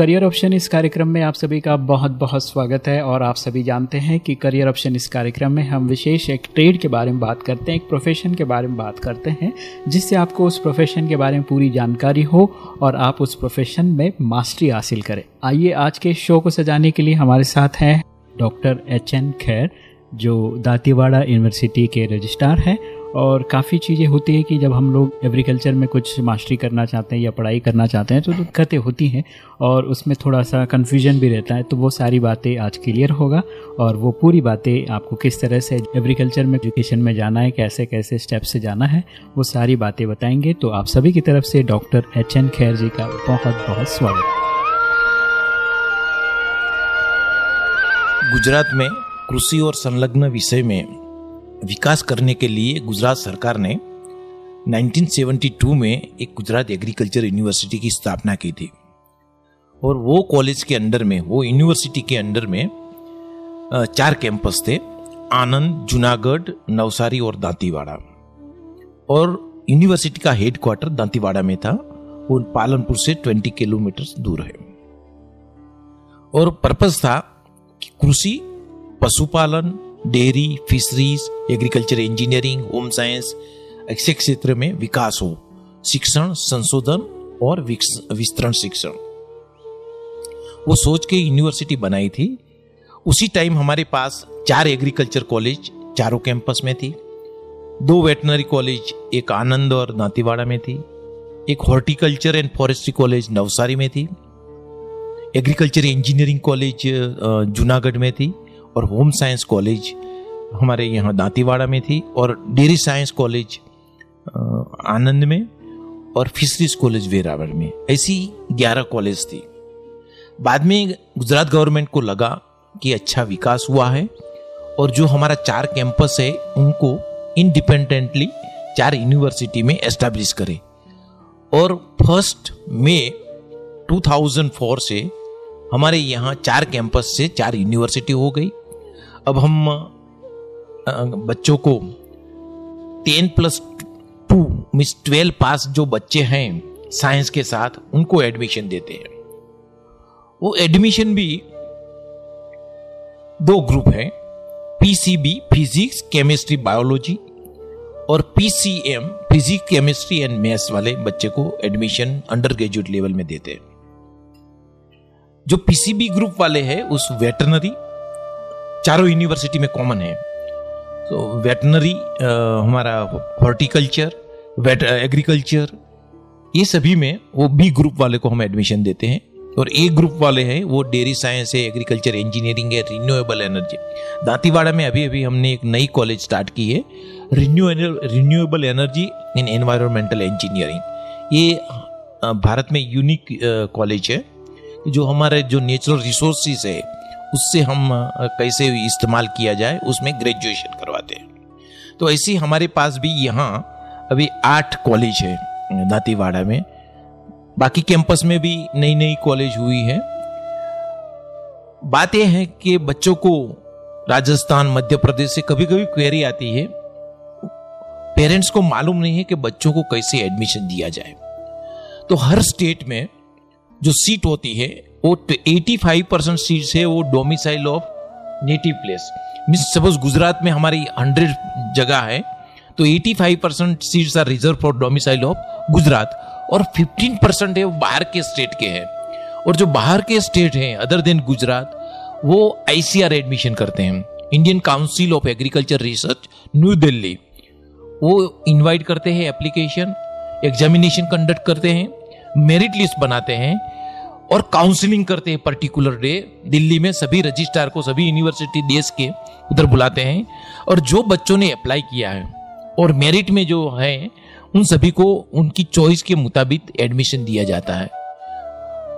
Career option इस कार्यक्रम में आप सभी का बहुत बहुत स्वागत है और आप सभी जानते हैं कि करियर ऑप्शन इस कार्यक्रम में हम विशेष एक ट्रेड के बारे में बात करते हैं, एक प्रोफेशन के बारे में बात करते हैं, जिससे आपको उस प्रोफेशन के बारे में पूरी जानकारी हो और आप उस प्रोफेशन में मास्टरी हासिल करें। आइए आज के शो को सजाने के लिए हमारे साथ हैं डॉक्टर एच एन खैर जो दातीवाड़ा यूनिवर्सिटी के रजिस्ट्रार हैं और काफ़ी चीज़ें होती है कि जब हम लोग एग्रीकल्चर में कुछ मास्टरी करना चाहते हैं या पढ़ाई करना चाहते हैं तो दिक्कतें होती हैं और उसमें थोड़ा सा कन्फ्यूज़न भी रहता है तो वो सारी बातें आज क्लियर होगा और वो पूरी बातें आपको किस तरह से एग्रीकल्चर में एजुकेशन में जाना है, कैसे कैसे स्टेप से जाना है, वो सारी बातें बताएँगे। तो आप सभी की तरफ़ से डॉक्टर एच एन खैर जी का बहुत बहुत स्वागत। गुजरात में कृषि और संलग्न विषय में विकास करने के लिए गुजरात सरकार ने 1972 में एक गुजरात एग्रीकल्चर यूनिवर्सिटी की स्थापना की थी। और वो कॉलेज के अंडर में, वो यूनिवर्सिटी के अंडर में चार कैंपस थे, आनंद, जूनागढ़, नवसारी और दांतीवाड़ा। और यूनिवर्सिटी का हेडक्वार्टर दांतीवाड़ा में था, वो पालनपुर से 20 किलोमीटर दूर है। और पर्पज था कि कृषि, पशुपालन dairy fisheries, agriculture engineering, home science, ऐसे क्षेत्र में विकास हो। शिक्षण, संशोधन और विस्तरण शिक्षण। वो सोच के यूनिवर्सिटी बनाई थी। उसी टाइम हमारे पास चार एग्रीकल्चर कॉलेज चारों कैंपस में थी। दो वेटनरी कॉलेज, एक आनंद और दांतीवाड़ा में थी। एक horticulture and forestry college Navsari में थी। एग्रीकल्चर इंजीनियरिंग कॉलेज जूनागढ़ में थी। और होम साइंस कॉलेज हमारे यहाँ दांतीवाड़ा में थी और डेयरी साइंस कॉलेज आनंद में और फिशरीज कॉलेज वेरावल में। ऐसी ग्यारह कॉलेज थी। बाद में गुजरात गवर्नमेंट को लगा कि अच्छा विकास हुआ है और जो हमारा चार कैंपस है, उनको इंडिपेंडेंटली चार यूनिवर्सिटी में एस्टेब्लिश करें। और फ़र्स्ट मे 2004 से हमारे यहाँ चार कैंपस से चार यूनिवर्सिटी हो गई। अब हम बच्चों को ten plus two means twelve पास जो बच्चे हैं साइंस के साथ, उनको एडमिशन देते हैं। वो एडमिशन भी दो ग्रुप है पीसीबी फिजिक्स केमिस्ट्री बायोलॉजी और PCM physics chemistry and maths वाले बच्चे को एडमिशन अंडर ग्रेजुएट लेवल में देते हैं। जो पीसीबी ग्रुप वाले हैं, उस वेटरनरी चारों यूनिवर्सिटी में कॉमन है। तो वेटनरी हमारा हॉर्टिकल्चर वेट एग्रीकल्चर ये सभी में वो बी ग्रुप वाले को हम एडमिशन देते हैं। और ए ग्रुप वाले हैं, वो डेयरी साइंस है एग्रीकल्चर इंजीनियरिंग है रिन्यूएबल एनर्जी दांतीवाड़ा में अभी अभी हमने एक नई कॉलेज स्टार्ट की है renewable energy in environmental engineering ये भारत में यूनिक कॉलेज है, जो हमारे जो नेचुरल रिसोर्सेज है उससे हम कैसे इस्तेमाल किया जाए, उसमें ग्रेजुएशन करवाते हैं। तो ऐसी हमारे पास भी यहाँ अभी आठ कॉलेज है, दातीवाड़ा में। बाकी कैंपस में भी नई नई कॉलेज हुई है। बात यह है कि बच्चों को राजस्थान, मध्य प्रदेश से कभी कभी क्वेरी आती है। पेरेंट्स को मालूम नहीं है कि बच्चों को कैसे एडमिशन दिया जाए। तो हर स्टेट में जो सीट होती है वो 85 परसेंट सीट्स है, वो domicile of native place mean suppose Gujarat में हमारी 100 जगह है तो 85 percent seats are reserved for domicile of Gujarat और 15 परसेंट है वो बाहर के स्टेट के हैं. और जो बाहर के स्टेट हैं अदर देन गुजरात, वो आईसीआर एडमिशन करते हैं. Indian council of agriculture research new Delhi वो इनवाइट करते हैं एप्लीकेशन एग्जामिनेशन कंडक्ट करते हैं मेरिट लिस्ट बनाते हैं और काउंसलिंग करते हैं पर्टिकुलर डे दिल्ली में सभी रजिस्ट्रार को, सभी यूनिवर्सिटी देश के उधर बुलाते हैं और जो बच्चों ने अप्लाई किया है और मेरिट में जो है, उन सभी को उनकी चॉइस के मुताबिक एडमिशन दिया जाता है।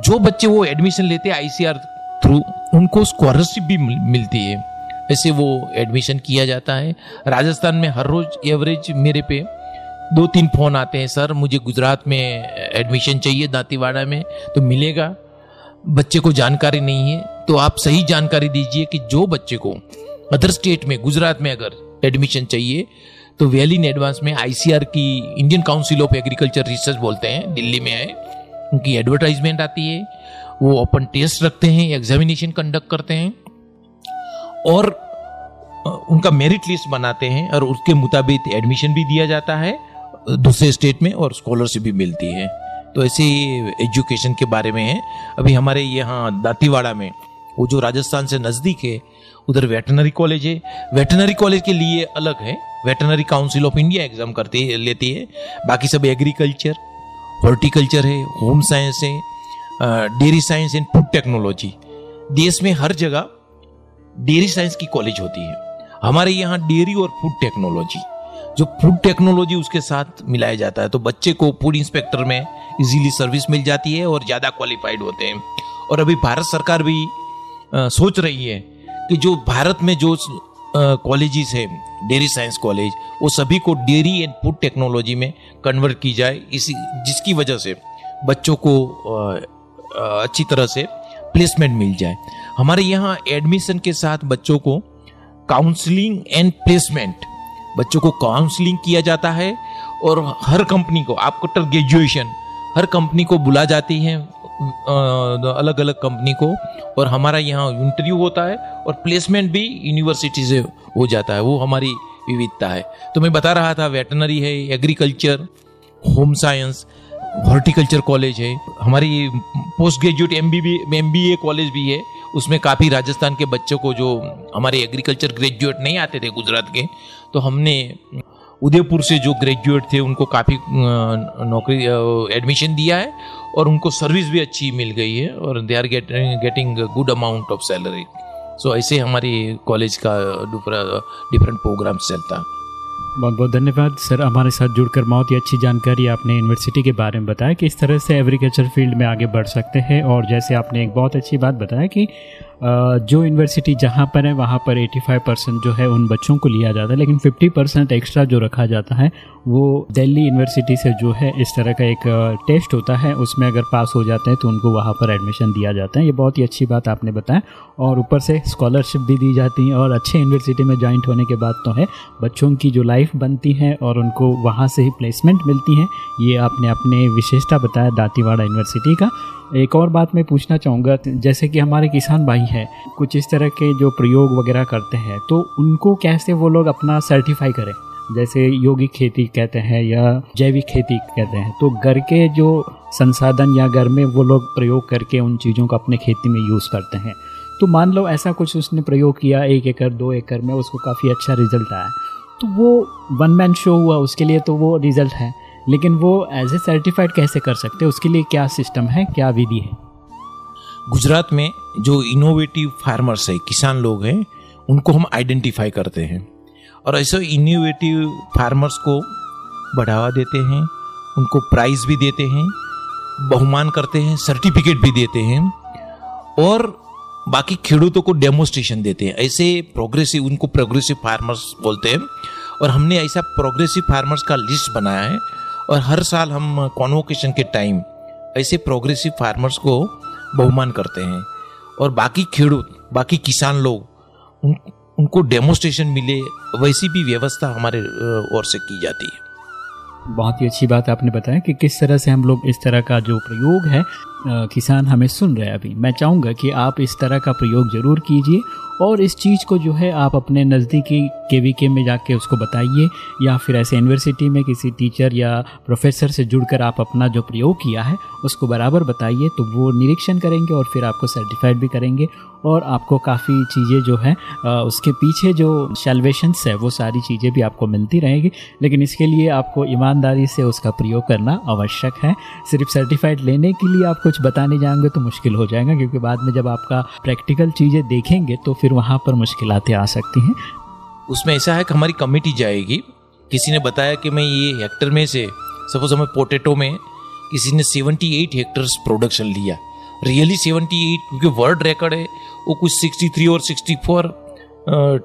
जो बच्चे वो एडमिशन लेते हैं आईसीआर थ्रू उनको स्कॉलरशिप भी मिलती है। ऐसे वो एडमिशन किया जाता है। राजस्थान में हर रोज एवरेज मेरे पे दो तीन फ़ोन आते हैं, सर, मुझे गुजरात में एडमिशन चाहिए, दांतीवाड़ा में तो मिलेगा? बच्चे को जानकारी नहीं है तो आप सही जानकारी दीजिए कि जो बच्चे को अदर स्टेट में, गुजरात में अगर एडमिशन चाहिए तो वेल इन एडवांस में आईसीआर की Indian council of agriculture research बोलते हैं, दिल्ली में है। उनकी एडवर्टाइजमेंट आती है, वो ओपन टेस्ट रखते हैं एग्जामिनेशन कंडक्ट करते हैं, और उनका मेरिट लिस्ट बनाते हैं, और उसके मुताबिक एडमिशन भी दिया जाता है, दूसरे स्टेट में, और स्कॉलरशिप भी मिलती है। तो ऐसे ही एजुकेशन के बारे में है। अभी हमारे यहाँ दातीवाड़ा में, वो जो राजस्थान से नज़दीक है, उधर वेटनरी कॉलेज है। वेटनरी कॉलेज के लिए अलग है। Veterinary council of India exam करती है, लेती है। बाकी सब एग्रीकल्चर हॉर्टिकल्चर है होम साइंस है dairy science and food technology देश में हर जगह डेयरी साइंस की कॉलेज होती है। हमारे यहाँ डेयरी और फ़ूड टेक्नोलॉजी जो फ़ूड टेक्नोलॉजी उसके साथ मिलाया जाता है तो बच्चे को फ़ूड इंस्पेक्टर में इजीली सर्विस मिल जाती है और ज़्यादा क्वालिफाइड होते हैं। और अभी भारत सरकार भी आ, सोच रही है कि जो भारत में जो कॉलेजेस है डेयरी साइंस कॉलेज वो सभी को डेयरी एंड फ़ूड टेक्नोलॉजी में कन्वर्ट की जाए। इसी जिसकी वजह से बच्चों को आ, आ, अच्छी तरह से प्लेसमेंट मिल जाए। हमारे यहाँ एडमिशन के साथ बच्चों को काउंसलिंग एंड प्लेसमेंट बच्चों को काउंसलिंग किया जाता है और हर कंपनी को आफ्टर ग्रेजुएशन हर कंपनी को बुला जाती है अलग अलग कंपनी को और हमारा यहाँ इंटरव्यू होता है और प्लेसमेंट भी यूनिवर्सिटी से हो जाता है, वो हमारी विविधता है। तो मैं बता रहा था वेटनरी है agriculture home science horticulture college है, हमारी post graduate M B M B A college भी है। उसमें काफ़ी राजस्थान के बच्चों को जो हमारे एग्रीकल्चर ग्रेजुएट नहीं आते थे गुजरात के तो हमने उदयपुर से जो ग्रेजुएट थे, उनको काफ़ी नौकरी एडमिशन दिया है और उनको सर्विस भी अच्छी मिल गई है और they are getting getting good amount of salary so ऐसे हमारी कॉलेज का डिफरेंट प्रोग्राम चलता। है बहुत बहुत धन्यवाद। सर, हमारे साथ जुड़कर बहुत ही अच्छी जानकारी आपने यूनिवर्सिटी के बारे में बताया कि इस तरह से एग्रीकल्चर फ़ील्ड में आगे बढ़ सकते हैं और जैसे आपने एक बहुत अच्छी बात बताया कि जो यूनिवर्सिटी जहाँ पर है, वहाँ पर 85 परसेंट जो है उन बच्चों को लिया जाता है। लेकिन 50 परसेंट एक्स्ट्रा जो रखा जाता है, वो दिल्ली यूनिवर्सिटी से जो है इस तरह का एक टेस्ट होता है। उसमें अगर पास हो जाते हैं तो उनको वहाँ पर एडमिशन दिया जाता है। ये बहुत ही अच्छी बात आपने बताया। और ऊपर से स्कॉलरशिप भी दी जाती है और अच्छे यूनिवर्सिटी में ज्वाइंट होने के बाद तो है, बच्चों की जो लाइफ बनती है और उनको वहाँ से ही प्लेसमेंट मिलती है, ये आपने अपने विशेषता बताया दातीवाड़ा यूनिवर्सिटी का। एक और बात मैं पूछना चाहूँगा, जैसे कि हमारे किसान भाई हैं। कुछ इस तरह के जो प्रयोग वगैरह करते हैं तो उनको कैसे वो लोग अपना सर्टिफाई करें? जैसे योगिक खेती कहते हैं या जैविक खेती कहते हैं तो घर के जो संसाधन या घर में वो लोग प्रयोग करके उन चीज़ों को अपने खेती में यूज़ करते हैं। तो मान लो ऐसा कुछ उसने प्रयोग किया, एक एकड़, दो एकड़ में उसको काफ़ी अच्छा रिज़ल्ट आया। तो वो वन मैन शो हुआ, उसके लिए तो वो रिज़ल्ट है। लेकिन वो एज ए सर्टिफाइड कैसे कर सकते उसके लिए क्या सिस्टम है, क्या विधि है? गुजरात में जो इनोवेटिव फार्मर्स है, किसान लोग हैं, उनको हम आइडेंटिफाई करते हैं। और ऐसे इनोवेटिव फार्मर्स को बढ़ावा देते हैं, उनको प्राइज भी देते हैं, बहुमान करते हैं सर्टिफिकेट भी देते हैं, और बाकी खेडूतों को डेमोस्ट्रेशन देते हैं। ऐसे प्रोग्रेसिव उनको प्रोग्रेसिव फार्मर्स बोलते हैं। और हमने ऐसा प्रोग्रेसिव फार्मर्स का लिस्ट बनाया है, और हर साल हम कॉन्वोकेशन के टाइम ऐसे प्रोग्रेसिव फार्मर्स को बहुमान करते हैं। और बाकी खेडूत बाकी किसान लोग उन, उनको डेमोस्ट्रेशन मिले वैसी भी व्यवस्था हमारे ओर से की जाती है। बहुत ही अच्छी बात आपने बताया कि किस तरह से हम लोग इस तरह का जो प्रयोग है किसान हमें सुन रहे हैं अभी। मैं चाहूँगा कि आप इस तरह का प्रयोग ज़रूर कीजिए और इस चीज़ को जो है आप अपने नज़दीकी के वी के में जाके उसको बताइए, या फिर ऐसे यूनिवर्सिटी में किसी टीचर या प्रोफेसर से जुड़कर आप अपना जो प्रयोग किया है, उसको बराबर बताइए तो वो निरीक्षण करेंगे और फिर आपको सर्टिफाइड भी करेंगे। और आपको काफ़ी चीज़ें जो है उसके पीछे जो सेल्वेशंस है, वो सारी चीज़ें भी आपको मिलती रहेंगी। लेकिन इसके लिए आपको ईमानदारी से उसका प्रयोग करना आवश्यक है। सिर्फ़ सर्टिफाइड लेने के लिए आप कुछ बताने जाएँगे तो मुश्किल हो जाएगा, क्योंकि बाद में जब आपका प्रैक्टिकल चीज़ें देखेंगे तो फिर वहाँ पर मुश्किल आ सकती हैं। उसमें ऐसा है कि हमारी कमेटी जाएगी, किसी ने बताया कि मैं ये हेक्टर में से सपोज़ हमें पोटेटो में, किसी ने 78 हेक्टर्स प्रोडक्शन लिया। रियली 78 क्योंकि वर्ल्ड रिकॉर्ड है, वो कुछ 63 और 64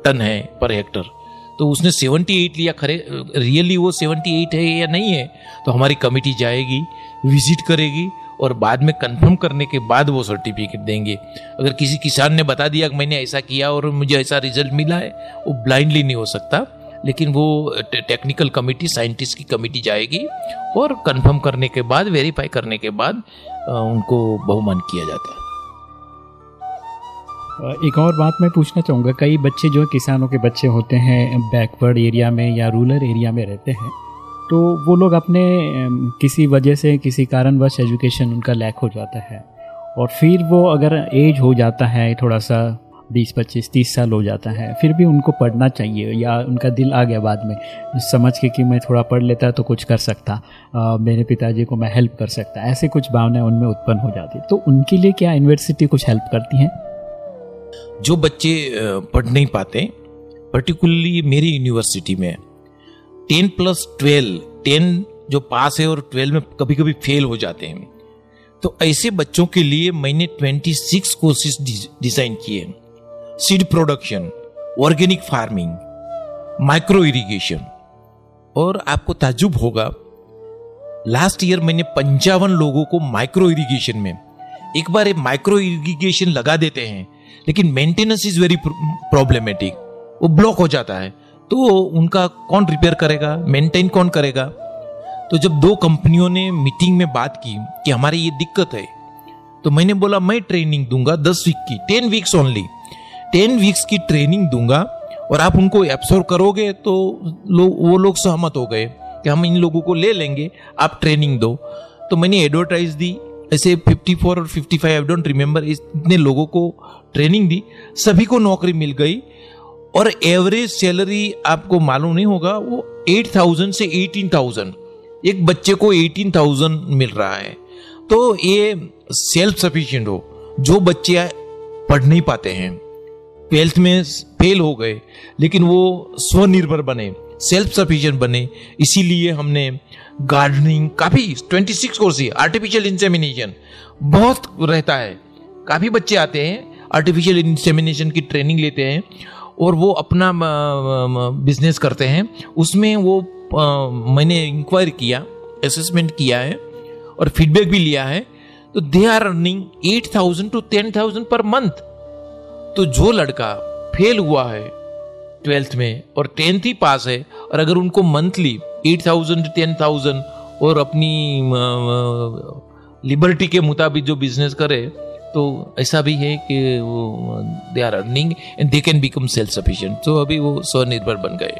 टन है पर हेक्टर तो उसने 78 लिया, खरे रियली वो 78 है या नहीं है तो हमारी कमेटी जाएगी विज़िट करेगी और बाद में कंफर्म करने के बाद वो सर्टिफिकेट देंगे। अगर किसी किसान ने बता दिया कि मैंने ऐसा किया और मुझे ऐसा रिज़ल्ट मिला है, वो ब्लाइंडली नहीं हो सकता। लेकिन वो टेक्निकल कमेटी साइंटिस्ट की कमेटी जाएगी और कंफर्म करने के बाद वेरीफाई करने के बाद उनको बहुमान किया जाता है। एक और बात मैं पूछना चाहूँगा। कई बच्चे जो किसानों के बच्चे होते हैं बैकवर्ड एरिया में या रूरल एरिया में रहते हैं तो वो लोग अपने किसी वजह से किसी कारणवश एजुकेशन उनका लैक हो जाता है। और फिर वो अगर एज हो जाता है थोड़ा सा बीस पच्चीस तीस साल हो जाता है फिर भी उनको पढ़ना चाहिए या उनका दिल आ गया बाद में समझ के कि मैं थोड़ा पढ़ लेता तो कुछ कर सकता आ, मेरे पिताजी को मैं हेल्प कर सकता ऐसे कुछ भावनाएँ उनमें उत्पन्न हो जाती। तो उनके लिए क्या यूनिवर्सिटी कुछ हेल्प करती हैं? जो बच्चे पढ़ नहीं पाते पर्टिकुलरली मेरी यूनिवर्सिटी में टेन प्लस ट्वेल्व, टेन जो पास है और ट्वेल्व में कभी कभी फेल हो जाते हैं। तो ऐसे बच्चों के लिए मैंने ट्वेंटी सिक्स कोर्सेज डिज़ाइन किए हैं। Seed production, organic farming, micro irrigation. और आपको ताजुब होगा, लास्ट ईयर मैंने पंचावन लोगों को माइक्रो इरिगेशन में, एक बार माइक्रो इरिगेशन लगा देते हैं, लेकिन मेंटेनेंस इज़ वेरी प्रॉब्लमेटिक, वो ब्लॉक हो जाता है। तो उनका कौन रिपेयर करेगा? मेंटेन कौन करेगा? तो जब दो कंपनियों ने मीटिंग में बात की कि हमारी ये दिक्कत है तो मैंने बोला मैं ट्रेनिंग दूँगा दस वीक की ten weeks only ten weeks की ट्रेनिंग दूँगा और आप उनको एब्सॉर्व करोगे तो लो, वो लोग सहमत हो गए कि हम इन लोगों को ले लेंगे आप ट्रेनिंग दो. तो मैंने एडवर्टाइज दी ऐसे 54 और 55 आई डोंट रिमेम्बर इतने लोगों को ट्रेनिंग दी। सभी को नौकरी मिल गई और एवरेज सैलरी आपको मालूम नहीं होगा, वो 8000 से 18000 एक बच्चे को 18000 मिल रहा है। तो ये सेल्फ सफिशिएंट हो, जो बच्चे पढ़ नहीं पाते हैं। ट्वेल्थ में फेल हो गए, लेकिन वो स्वनिर्भर बने सेल्फ सफिशिएंट बने। इसीलिए हमने गार्डनिंग काफ़ी 26 कोर्स ही आर्टिफिशियल इंसेमिनेशन बहुत रहता है। काफ़ी बच्चे आते हैं आर्टिफिशियल इंसेमिनेशन की ट्रेनिंग लेते हैं और वो अपना बिज़नेस करते हैं। उसमें वो मैंने इंक्वायरी किया असेसमेंट किया है और फीडबैक भी लिया है। तो they are earning eight thousand to ten thousand per month तो जो लड़का फेल हुआ है ट्वेल्थ में और टेंथ ही पास है, और अगर उनको monthly eight thousand ten thousand और अपनी लिबर्टी के मुताबिक जो बिज़नेस करे तो ऐसा भी है कि वो they are earning and they can become self sufficient तो अभी वो स्वनिर्भर बन गए।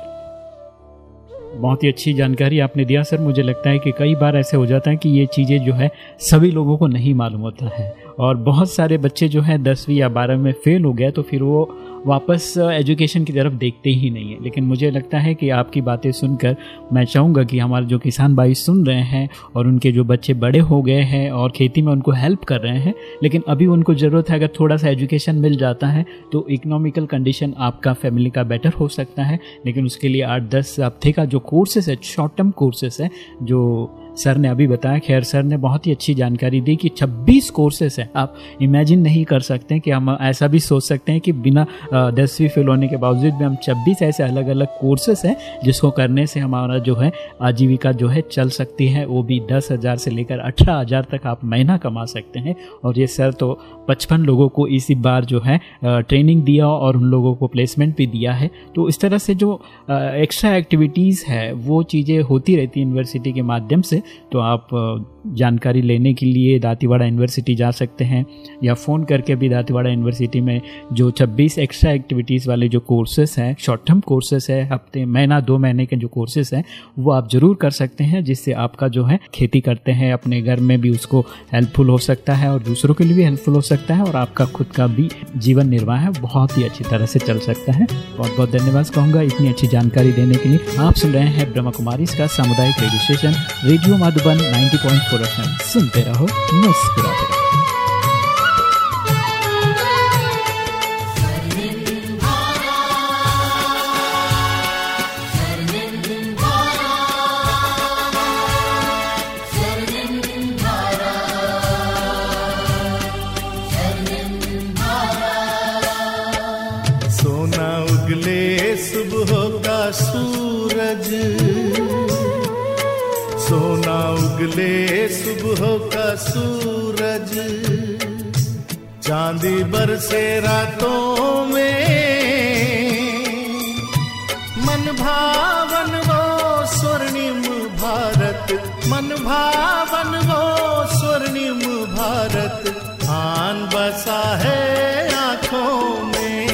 बहुत ही अच्छी जानकारी आपने दिया, सर। मुझे लगता है कि कई बार ऐसे हो जाता है कि ये चीज़ें जो है, सभी लोगों को नहीं मालूम होता है। और बहुत सारे बच्चे जो हैं, दसवीं या बारहवीं में फेल हो गए तो फिर वो वापस एजुकेशन की तरफ़ देखते ही नहीं है। लेकिन मुझे लगता है कि आपकी बातें सुनकर मैं चाहूँगा कि हमारे जो किसान भाई सुन रहे हैं और उनके जो बच्चे बड़े हो गए हैं और खेती में उनको हेल्प कर रहे हैं, लेकिन अभी उनको ज़रूरत है, अगर थोड़ा सा एजुकेशन मिल जाता है तो इकोनॉमिकल कंडीशन आपका फैमिली का बेटर हो सकता है। लेकिन उसके लिए आठ दस हफ़्ते का जो कोर्सेस है शॉर्ट टर्म कोर्सेस है, जो सर ने अभी बताया, खैर सर ने बहुत ही अच्छी जानकारी दी कि 26 कोर्सेस हैं। आप इमेजिन नहीं कर सकते कि हम ऐसा भी सोच सकते हैं कि बिना दसवीं फेल होने के बावजूद भी हम 26 ऐसे अलग अलग कोर्सेस हैं, जिसको करने से हमारा जो है, आजीविका जो है चल सकती है, वो भी दस हज़ार से लेकर अठारह हज़ार तक आप महीना कमा सकते हैं। और ये सर तो पचपन लोगों को इसी बार जो है ट्रेनिंग दिया और उन लोगों को प्लेसमेंट भी दिया है। तो इस तरह से जो एक्स्ट्रा एक्टिविटीज़ है, वो चीज़ें होती रहती यूनिवर्सिटी के माध्यम से। तो आप जानकारी लेने के लिए दातीवाड़ा यूनिवर्सिटी जा सकते हैं, या फ़ोन करके भी दातीवाड़ा यूनिवर्सिटी में जो 26 एक्स्ट्रा एक्टिविटीज़ वाले जो कोर्सेस हैं शॉर्ट टर्म कोर्सेस है, हफ़्ते, महीना, दो महीने के जो कोर्सेस हैं, वो आप ज़रूर कर सकते हैं, जिससे आपका जो है खेती करते हैं, अपने घर में भी उसको हेल्पफुल हो सकता है और दूसरों के लिए भी हेल्पफुल हो सकता है, और आपका खुद का भी जीवन निर्वाह है, बहुत ही अच्छी तरह से चल सकता है। बहुत बहुत धन्यवाद कहूँगा इतनी अच्छी जानकारी देने के लिए। आप सुन रहे हैं ब्रह्मा कुमारी सामुदायिक radio station radio Madhuban 90.4 FM सुनते रहो मुस्कुराते रहो उगले सुबह का सूरज। चांदी बरसे रातों में। मन भावन वो स्वर्णिम भारत। मन भावन वो स्वर्णिम भारत। आन बसा है आँखों में।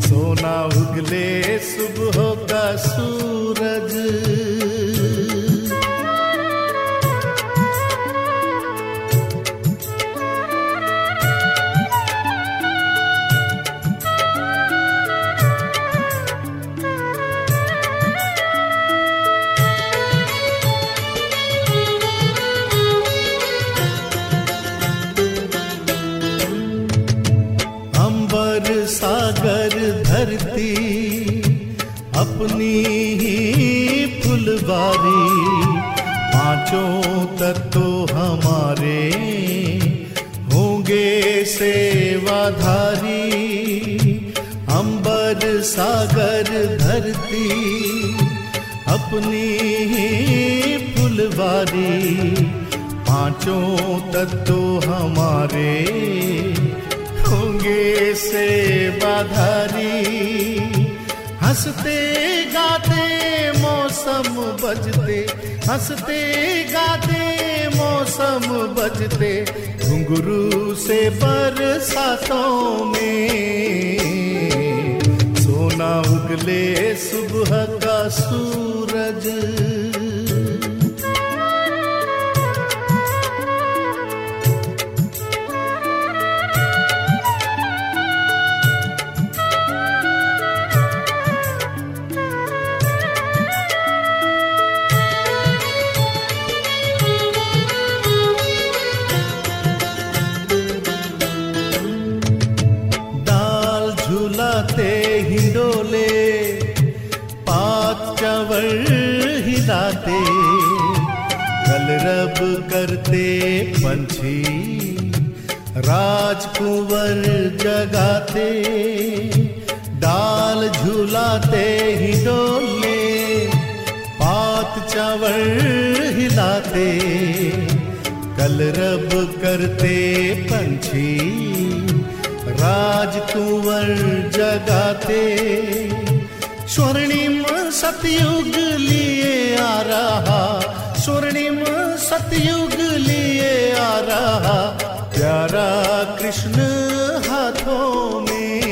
सोना उगले सुबह का सूरज। पाँचों तत्व हमारे होंगे से बाधारी। हँसते गाते मौसम बजते, हँसते गाते मौसम बजते, घुंघरू से बरसातों में। सोना उगले सुबह का सूरज करते पंछी, राजकुंवर जगाते डाल झुलाते हिंडोले पात चावल हिलाते। कलरब करते पंछी, राजकुंवर जगाते। स्वर्णिम सतयुग लिए आ रहा, स्वर्णिम सतयुग लिए आ रहा। प्यारा कृष्ण हाथों में।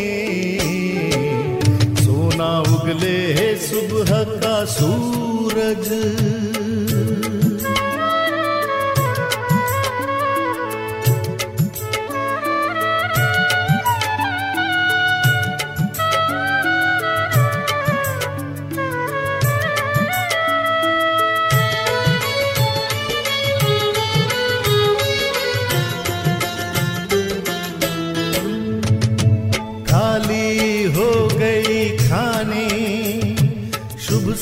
सोना उगले है सुबह का सूरज।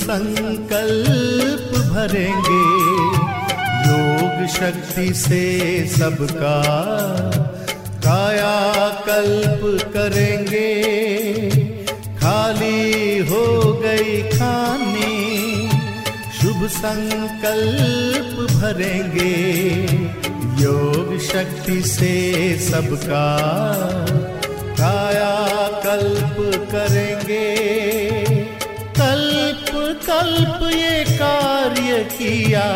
संकल्प भरेंगे। योग शक्ति से सबका कायाकल्प करेंगे। खाली हो गई खाने, शुभ संकल्प भरेंगे। योग शक्ति से सबका कायाकल्प करेंगे। कल्प ये कार्य किया,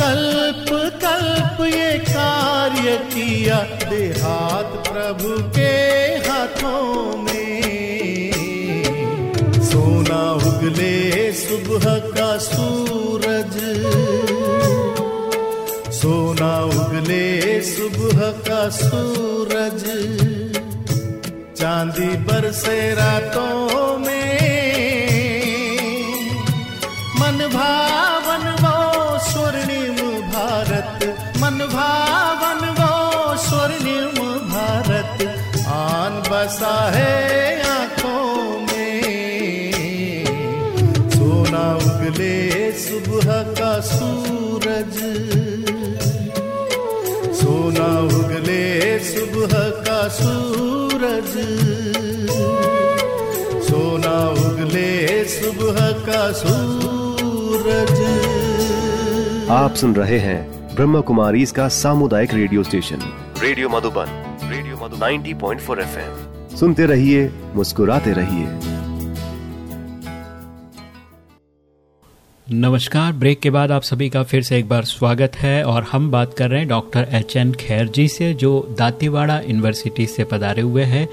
कल्प कल्प ये कार्य किया, देहात प्रभु के हाथों में। सोना उगले सुबह का सूरज, सोना उगले सुबह का सूरज, चांदी बरसे रातों में भावन, वो स्वर्णिम भारत। आन बसा है आँखों में। सोना उगले सुबह का सूरज। सोना उगले सुबह का सूरज। सोना उगले सुबह का सूरज। आप सुन रहे हैं ब्रह्म कुमारी इसका सामुदायिक radio station. Radio Madhuban radio Madhu 90.4 FM. सुनते रहिए मुस्कुराते रहिए। नमस्कार ब्रेक के बाद आप सभी का फिर से एक बार स्वागत है और हम बात कर रहे हैं डॉक्टर एच एन खैर जी से जो दातीवाड़ा यूनिवर्सिटी से पधारे हुए हैं।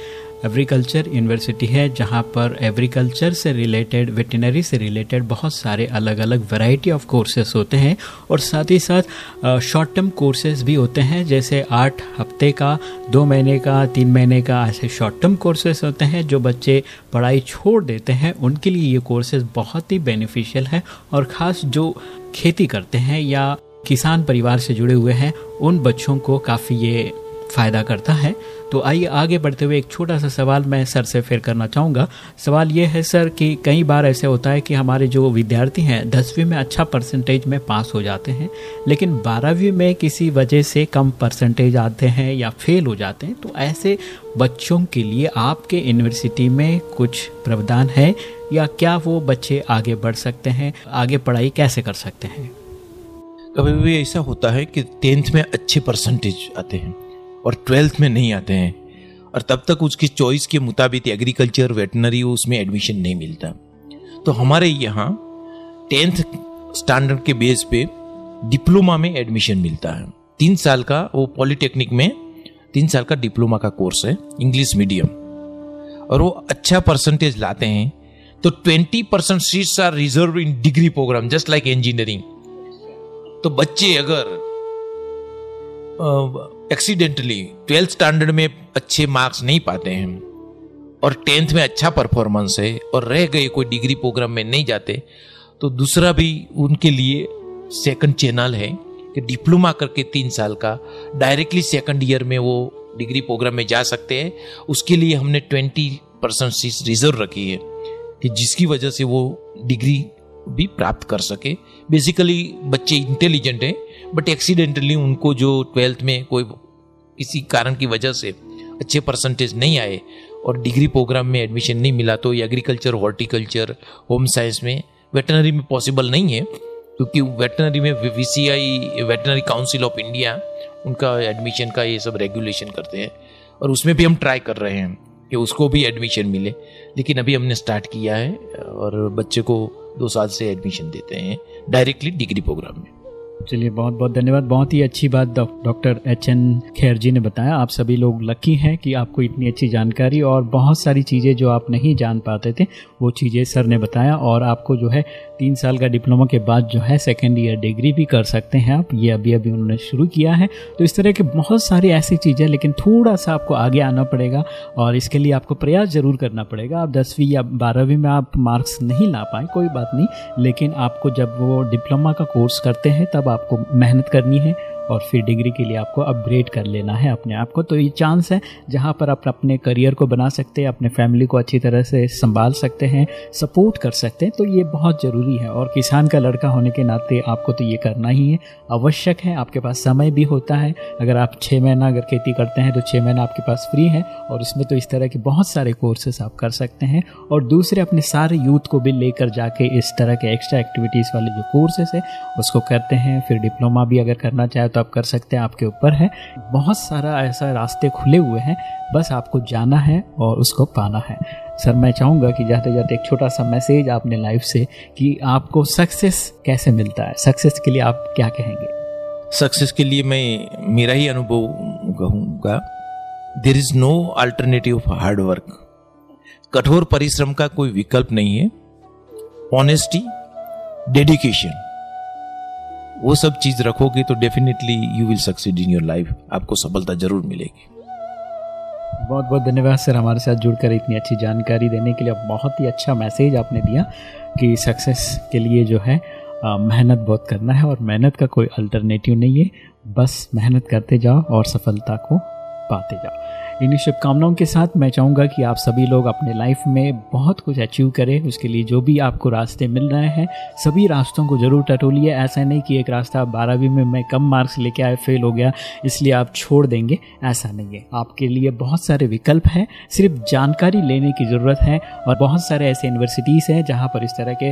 एग्रीकल्चर यूनिवर्सिटी है, जहाँ पर एग्रीकल्चर से रिलेटेड वेटनरी से रिलेटेड बहुत सारे अलग अलग वैरायटी ऑफ़ कोर्सेस होते हैं और साथ ही साथ शॉर्ट टर्म कोर्सेज भी होते हैं, जैसे आठ हफ़्ते का, दो महीने का, तीन महीने का ऐसे शॉर्ट टर्म कोर्सेज होते हैं, जो बच्चे पढ़ाई छोड़ देते हैं। उनके लिए ये कोर्सेज बहुत ही बेनिफिशियल है और ख़ास जो खेती करते हैं या किसान परिवार से जुड़े हुए हैं, उन बच्चों को काफ़ी ये फ़ायदा करता है। तो आइए आगे बढ़ते हुए एक छोटा सा सवाल मैं सर से फिर करना चाहूँगा। सवाल ये है सर कि कई बार ऐसे होता है कि हमारे जो विद्यार्थी हैं, दसवीं में अच्छा परसेंटेज में पास हो जाते हैं, लेकिन बारहवीं में किसी वजह से कम परसेंटेज आते हैं या फेल हो जाते हैं तो ऐसे बच्चों के लिए आपके यूनिवर्सिटी में कुछ प्रावधान है या क्या वो बच्चे आगे बढ़ सकते हैं, आगे पढ़ाई कैसे कर सकते हैं? कभी भी ऐसा होता है कि टेंथ में अच्छे परसेंटेज आते हैं। और ट्वेल्थ में नहीं आते हैं। और तब तक उसकी चॉइस के मुताबिक एग्रीकल्चर वेटनरी उसमें एडमिशन नहीं मिलता। तो हमारे यहाँ टेंथ स्टैंडर्ड के बेस पे डिप्लोमा में एडमिशन मिलता है। तीन साल का, वो पॉलिटेक्निक में तीन साल का डिप्लोमा का कोर्स है इंग्लिश मीडियम और वो अच्छा परसेंटेज लाते हैं तो twenty percent seats are reserved in degree program just like engineering तो बच्चे अगर एक्सीडेंटली ट्वेल्थ स्टैंडर्ड में अच्छे मार्क्स नहीं पाते हैं। और टेंथ में अच्छा परफॉर्मेंस है और रह गए कोई डिग्री प्रोग्राम में नहीं जाते तो दूसरा भी उनके लिए सेकंड चैनल है कि डिप्लोमा करके तीन साल का डायरेक्टली सेकंड ईयर में वो डिग्री प्रोग्राम में जा सकते हैं। उसके लिए हमने ट्वेंटी परसेंट सीट रिज़र्व रखी है कि जिसकी वजह से वो डिग्री भी प्राप्त कर सके। बेसिकली बच्चे इंटेलिजेंट हैं बट एक्सीडेंटली उनको जो ट्वेल्थ में कोई किसी कारण की वजह से अच्छे परसेंटेज नहीं आए और डिग्री प्रोग्राम में एडमिशन नहीं मिला तो एग्रीकल्चर हॉर्टिकल्चर होम साइंस में वेटनरी में पॉसिबल नहीं है, क्योंकि वेटनरी में V C I veterinary council of India उनका एडमिशन का ये सब रेगुलेशन करते हैं और उसमें भी हम ट्राई कर रहे हैं कि उसको भी एडमिशन मिले। लेकिन अभी हमने स्टार्ट किया है और बच्चे को दो साल से एडमिशन देते हैं डायरेक्टली डिग्री प्रोग्राम में। चलिए, बहुत बहुत धन्यवाद। बहुत ही अच्छी बात डॉक्टर एच एन खैर जी ने बताया। आप सभी लोग लकी हैं कि आपको इतनी अच्छी जानकारी और बहुत सारी चीज़ें जो आप नहीं जान पाते थे, वो चीज़ें सर ने बताया और आपको जो है तीन साल का डिप्लोमा के बाद जो है सेकेंड ईयर डिग्री भी कर सकते हैं आप। ये अभी अभी उन्होंने शुरू किया है। तो इस तरह के बहुत सारी ऐसी चीज़ें लेकिन थोड़ा सा आपको आगे आना पड़ेगा और इसके लिए आपको प्रयास ज़रूर करना पड़ेगा। आप दसवीं या बारहवीं में आप मार्क्स नहीं ला पाए, कोई बात नहीं। लेकिन आपको जब वो डिप्लोमा का कोर्स करते हैं, तब आपको मेहनत करनी है। और फिर डिग्री के लिए आपको अपग्रेड कर लेना है अपने आप को। तो ये चांस है, जहाँ पर आप अपने करियर को बना सकते हैं, अपने फैमिली को अच्छी तरह से संभाल सकते हैं, सपोर्ट कर सकते हैं तो ये बहुत ज़रूरी है। और किसान का लड़का होने के नाते आपको तो ये करना ही है। आवश्यक है, आपके पास समय भी होता है। अगर आप छः महीना अगर खेती करते हैं तो छः महीना आपके पास फ्री है और उसमें तो इस तरह के बहुत सारे कोर्सेस आप कर सकते हैं। और दूसरे, अपने सारे यूथ को भी लेकर जाके इस तरह के एक्स्ट्रा एक्टिविटीज़ वाले जो कोर्सेस है, उसको करते हैं। फिर डिप्लोमा भी अगर करना चाहे तो आप कर सकते हैं, आपके ऊपर है। बहुत सारा ऐसा रास्ते खुले हुए हैं, बस आपको जाना है और उसको पाना है। सर, मैं चाहूँगा कि जाते जाते एक छोटा सा मैसेज आपने लाइफ से कि आपको सक्सेस कैसे मिलता है? सक्सेस के लिए आप क्या कहेंगे? सक्सेस के लिए मैं, मेरा ही अनुभव कहूँगा there is no alternative hard work कठोर परिश्रम का कोई विकल्प नहीं है। ऑनेस्टी डेडिकेशन वो सब चीज़ रखोगे तो definitely you will succeed in your life आपको सफलता ज़रूर मिलेगी। बहुत बहुत धन्यवाद सर हमारे साथ जुड़कर इतनी अच्छी जानकारी देने के लिए। बहुत ही अच्छा मैसेज आपने दिया कि सक्सेस के लिए जो है मेहनत बहुत करना है और मेहनत का कोई अल्टरनेटिव नहीं है। बस मेहनत करते जाओ और सफलता को पाते जाओ। इन्हीं शुभकामनाओं के साथ मैं चाहूँगा कि आप सभी लोग अपने लाइफ में बहुत कुछ अचीव करें, उसके लिए जो भी आपको रास्ते मिल रहे हैं, सभी रास्तों को ज़रूर टटोलिए। ऐसा नहीं कि एक रास्ता बारहवीं में मैं कम मार्क्स लेके आए फेल हो गया, इसलिए आप छोड़ देंगे। ऐसा नहीं है। आपके लिए बहुत सारे विकल्प हैं, सिर्फ़ जानकारी लेने की ज़रूरत है और बहुत सारे ऐसे यूनिवर्सिटीज़ हैं जहाँ पर इस तरह के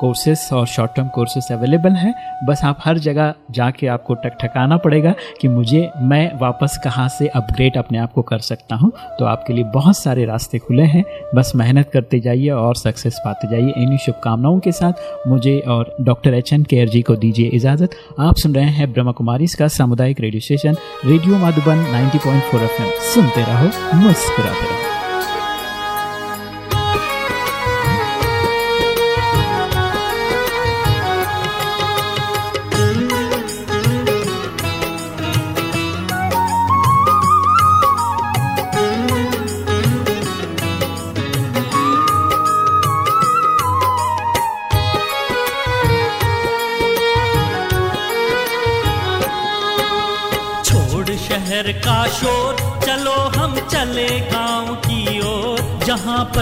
कोर्सेस और शॉर्ट टर्म कोर्सेस अवेलेबल हैं। बस आप हर जगह जाके आपको टकटकाना पड़ेगा कि मुझे, मैं वापस कहाँ से अपग्रेड अपने आप को कर सकता हूँ। तो आपके लिए बहुत सारे रास्ते खुले हैं। बस मेहनत करते जाइए और सक्सेस पाते जाइए। इन्हीं शुभकामनाओं के साथ मुझे और डॉक्टर एच एन केयर जी को दीजिए इजाज़त। आप सुन रहे हैं ब्रह्मा कुमारी इसका सामुदायिक radio station radio Madhuban 90.4 FM सुनते रहो, मुस्कुराते रहो।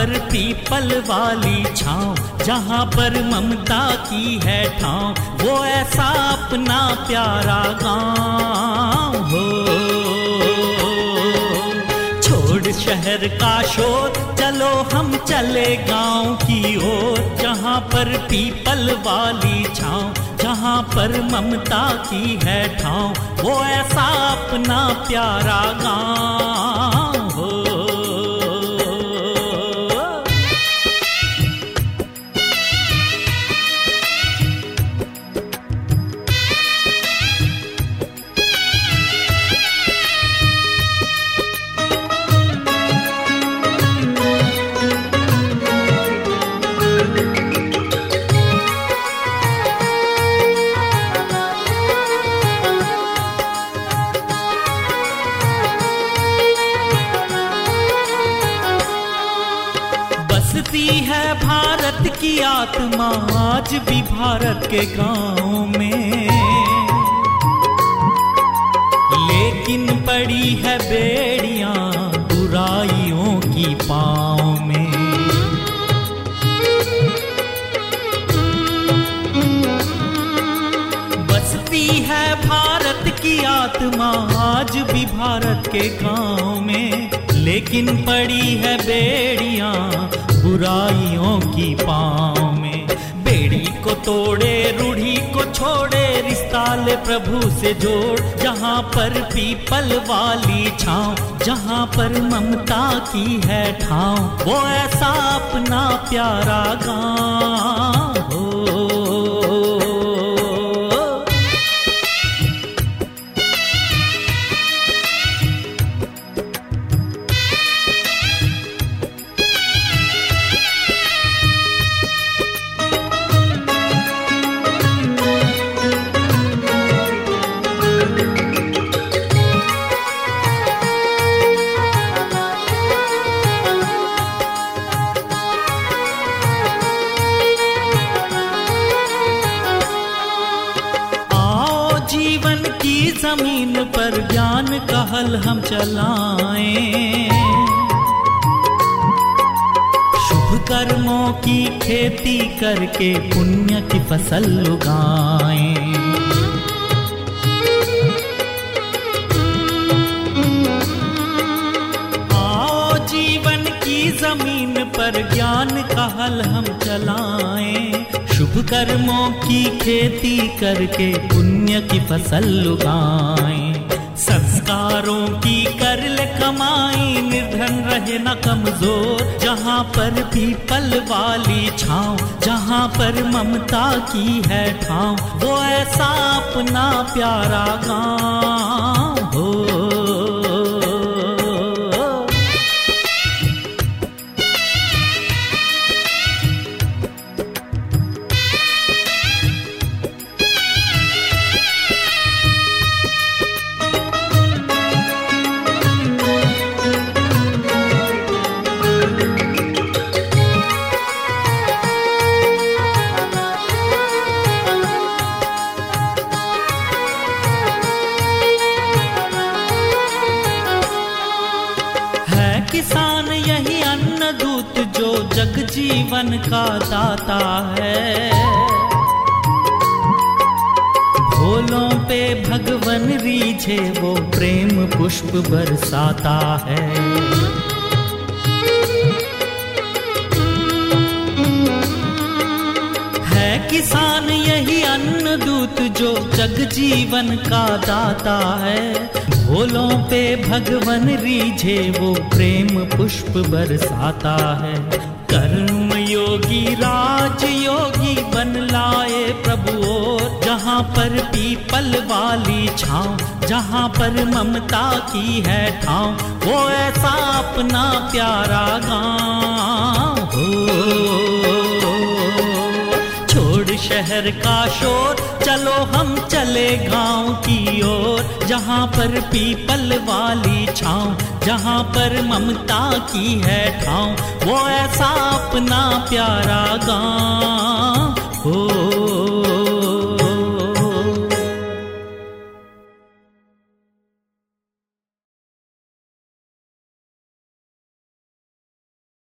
पर पीपल वाली छाँव, जहाँ पर ममता की है ठाव, वो ऐसा अपना प्यारा गाँव हो। छोड़ शहर का शोर, चलो हम चले गाँव की ओर, जहाँ पर पीपल वाली छाँव, जहाँ पर ममता की है ठाव, वो ऐसा अपना प्यारा गाँव। आत्मा आज भी भारत के गाँव में। लेकिन पड़ी है बेड़ियाँ बुराइयों की पाँव में। बसती है भारत की आत्मा आज भी भारत के गाँव में। लेकिन पड़ी है बेड़ियाँ बुराइयों की पाँव तोड़े, रूढ़ी को छोड़े, रिश्ता ले प्रभु से जोड़। जहाँ पर पीपल वाली छाँव, जहाँ पर ममता की है ठाव। वो ऐसा अपना प्यारा गाँव। चलाएँ। शुभ कर्मों की खेती करके पुण्य की फ़सल उगाएँ। जीवन की ज़मीन पर ज्ञान का हल हम चलाएँ। शुभ कर्मों की खेती करके पुण्य की फ़सल उगाएँ। कमज़ोर, जहाँ पर भी पल वाली छाँव, जहाँ पर ममता की है ठाव, वो ऐसा अपना प्यारा गाँव। का दाता है। भोलों पे भगवन रीझे, वो प्रेम पुष्प बरसाता है। है किसान यही अन्न दूत जो जग जीवन का दाता है। भोलों पे भगवन रीझे, वो प्रेम पुष्प बरसाता है। कर्म योगी राज योगी बन लाए प्रभु और जहाँ पर पीपल वाली छाँव, जहाँ पर ममता की है ठाव, वो ऐसा अपना प्यारा गाँव। हो शहर का शोर। चलो हम चले गाँव की ओर। जहाँ पर पीपल वाली छाँव, जहाँ पर ममता की है ठाव। वो ऐसा अपना प्यारा गाँव। हो